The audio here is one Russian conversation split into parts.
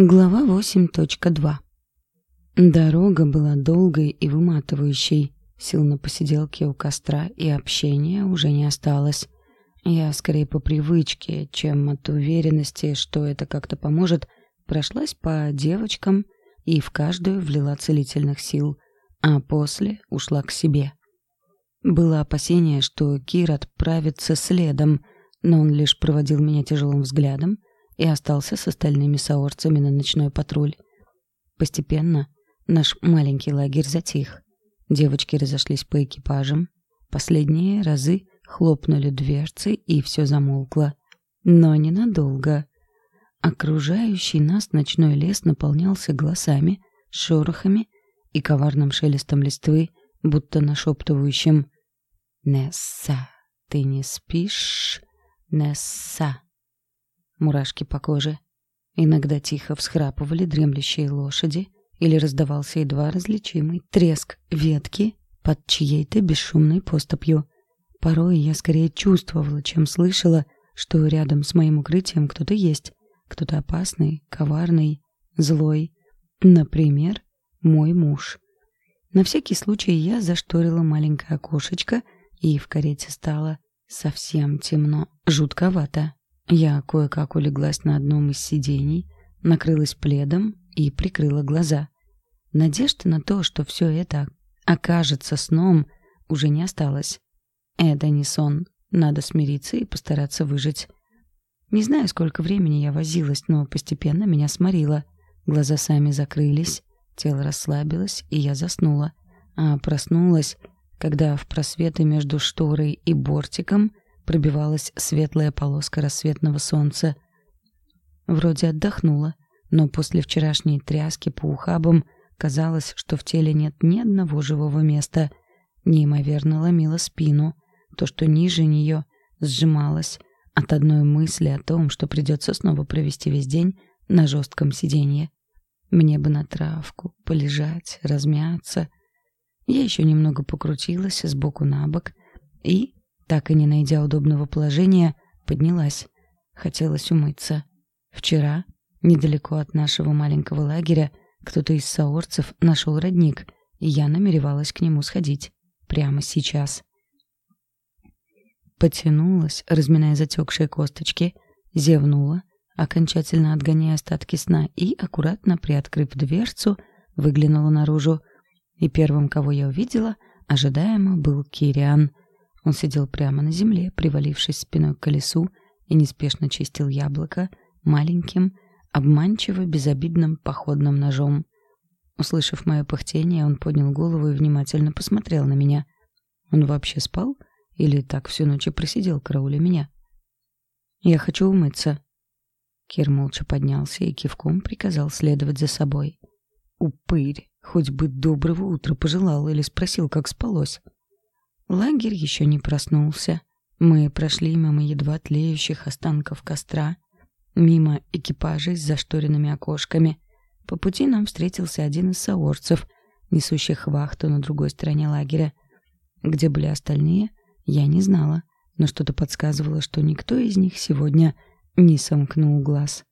Глава 8.2 Дорога была долгой и выматывающей. Сил на посиделке у костра и общения уже не осталось. Я скорее по привычке, чем от уверенности, что это как-то поможет, прошлась по девочкам и в каждую влила целительных сил, а после ушла к себе. Было опасение, что Кир отправится следом, но он лишь проводил меня тяжелым взглядом и остался с остальными саорцами на ночной патруль. Постепенно наш маленький лагерь затих. Девочки разошлись по экипажам. Последние разы хлопнули дверцы, и все замолкло. Но ненадолго. Окружающий нас ночной лес наполнялся голосами, шорохами и коварным шелестом листвы, будто нашептывающим «Несса, ты не спишь? Несса!» Мурашки по коже. Иногда тихо всхрапывали дремлющие лошади или раздавался едва различимый треск ветки под чьей-то бесшумной поступью. Порой я скорее чувствовала, чем слышала, что рядом с моим укрытием кто-то есть, кто-то опасный, коварный, злой. Например, мой муж. На всякий случай я зашторила маленькое окошечко, и в карете стало совсем темно, жутковато. Я кое-как улеглась на одном из сидений, накрылась пледом и прикрыла глаза. Надежды на то, что все это окажется сном, уже не осталось. Это не сон. Надо смириться и постараться выжить. Не знаю, сколько времени я возилась, но постепенно меня сморило. Глаза сами закрылись, тело расслабилось, и я заснула. А проснулась, когда в просветы между шторой и бортиком — пробивалась светлая полоска рассветного солнца. Вроде отдохнула, но после вчерашней тряски по ухабам казалось, что в теле нет ни одного живого места. Неимоверно ломило спину. То, что ниже нее, сжималось от одной мысли о том, что придется снова провести весь день на жестком сиденье. Мне бы на травку, полежать, размяться. Я еще немного покрутилась сбоку на бок и, так и не найдя удобного положения, поднялась. Хотелось умыться. Вчера, недалеко от нашего маленького лагеря, кто-то из саорцев нашел родник, и я намеревалась к нему сходить. Прямо сейчас. Потянулась, разминая затекшие косточки, зевнула, окончательно отгоняя остатки сна, и, аккуратно приоткрыв дверцу, выглянула наружу. И первым, кого я увидела, ожидаемо был Кириан — он сидел прямо на земле, привалившись спиной к колесу, и неспешно чистил яблоко маленьким, обманчиво безобидным походным ножом. Услышав мое пыхтение, он поднял голову и внимательно посмотрел на меня. Он вообще спал или так всю ночь и просидел карауля меня? «Я хочу умыться». Кир молча поднялся и кивком приказал следовать за собой. Упырь, хоть бы доброго утра пожелал или спросил, как спалось. Лагерь еще не проснулся. Мы прошли мимо едва тлеющих останков костра, мимо экипажей с зашторенными окошками. По пути нам встретился один из саорцев, несущих вахту на другой стороне лагеря. Где были остальные, я не знала, но что-то подсказывало, что никто из них сегодня не сомкнул глаз.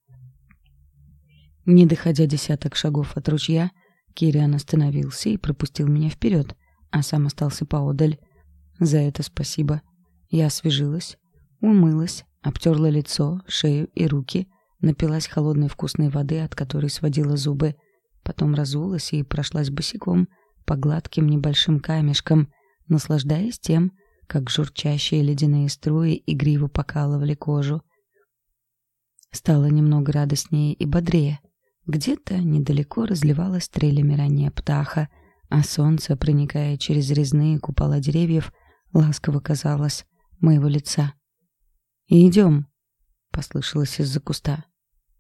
Не доходя десяток шагов от ручья, Кириан остановился и пропустил меня вперед, а сам остался поодаль. За это спасибо. Я освежилась, умылась, обтерла лицо, шею и руки, напилась холодной вкусной воды, от которой сводила зубы, потом разулась и прошлась босиком по гладким небольшим камешкам, наслаждаясь тем, как журчащие ледяные струи игриво покалывали кожу. Стало немного радостнее и бодрее. Где-то недалеко разливалась стрелями ранняя птаха, а солнце, проникая через резные купола деревьев, ласково казалось моего лица. «Идем», — послышалось из-за куста.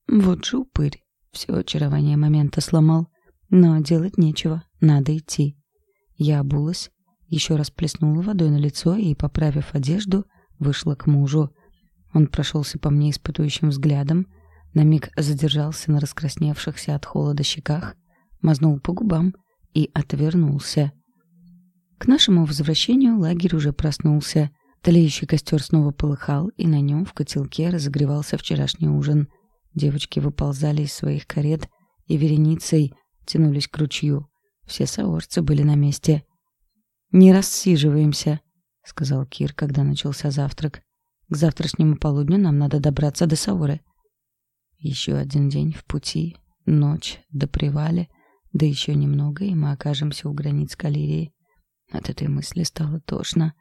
Вот же упырь, все очарование момента сломал. Но делать нечего, надо идти. Я обулась, еще раз плеснула водой на лицо и, поправив одежду, вышла к мужу. Он прошелся по мне испытующим взглядом, на миг задержался на раскрасневшихся от холода щеках, мазнул по губам и отвернулся. К нашему возвращению лагерь уже проснулся. Тлеющий костер снова полыхал, и на нем в котелке разогревался вчерашний ужин. Девочки выползали из своих карет и вереницей тянулись к ручью. Все саорцы были на месте. «Не рассиживаемся», — сказал Кир, когда начался завтрак. «К завтрашнему полудню нам надо добраться до Сауры». Еще один день в пути, ночь до привали, да еще немного, и мы окажемся у границ Калирии. От этой мысли стало тошно.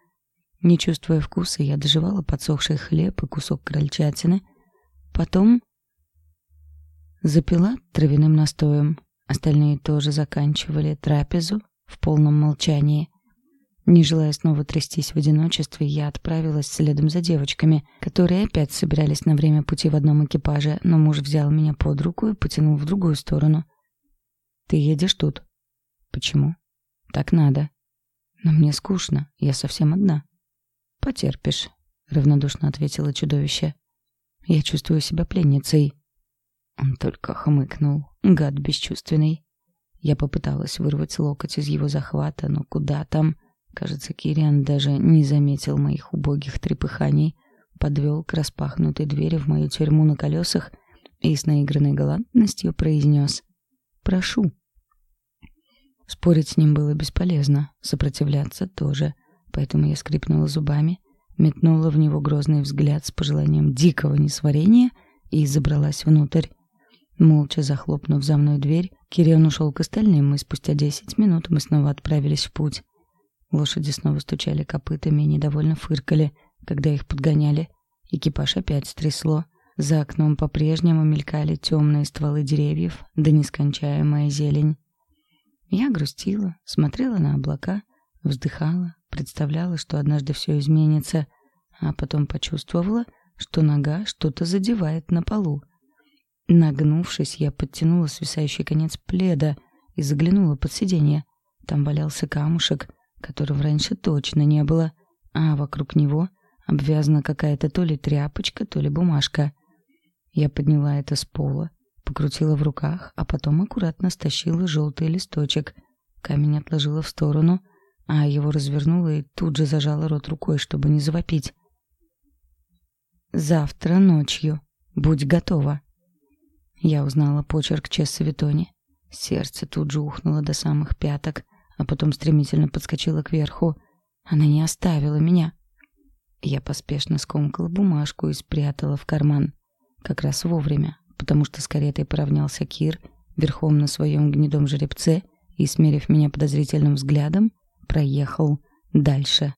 Не чувствуя вкуса, я доживала подсохший хлеб и кусок крольчатины. Потом запила травяным настоем. Остальные тоже заканчивали трапезу в полном молчании. Не желая снова трястись в одиночестве, я отправилась следом за девочками, которые опять собирались на время пути в одном экипаже, но муж взял меня под руку и потянул в другую сторону. «Ты едешь тут?» «Почему?» «Так надо». «Но мне скучно, я совсем одна». «Потерпишь», — равнодушно ответила чудовище. «Я чувствую себя пленницей». Он только хмыкнул. Гад бесчувственный. Я попыталась вырвать локоть из его захвата, но куда там? Кажется, Кириан даже не заметил моих убогих трепыханий, подвел к распахнутой двери в мою тюрьму на колесах и с наигранной галантностью произнес «Прошу». Спорить с ним было бесполезно, сопротивляться тоже, поэтому я скрипнула зубами, метнула в него грозный взгляд с пожеланием дикого несварения и забралась внутрь. Молча захлопнув за мной дверь, Кириан ушел к остальным, и спустя десять минут мы снова отправились в путь. Лошади снова стучали копытами и недовольно фыркали, когда их подгоняли. Экипаж опять стрясло. За окном по-прежнему мелькали темные стволы деревьев, да нескончаемая зелень. Я грустила, смотрела на облака, вздыхала, представляла, что однажды все изменится, а потом почувствовала, что нога что-то задевает на полу. Нагнувшись, я подтянула свисающий конец пледа и заглянула под сиденье. Там валялся камушек, которого раньше точно не было, а вокруг него обвязана какая-то то ли тряпочка, то ли бумажка. Я подняла это с пола, покрутила в руках, а потом аккуратно стащила желтый листочек. Камень отложила в сторону, а его развернула и тут же зажала рот рукой, чтобы не завопить. «Завтра ночью. Будь готова». Я узнала почерк Чесса Витони. Сердце тут же ухнуло до самых пяток, а потом стремительно подскочило кверху. Она не оставила меня. Я поспешно скомкала бумажку и спрятала в карман. Как раз вовремя, потому что с каретой поравнялся Кир, верхом на своем гнедом жеребце, и, смерив меня подозрительным взглядом, проехал дальше.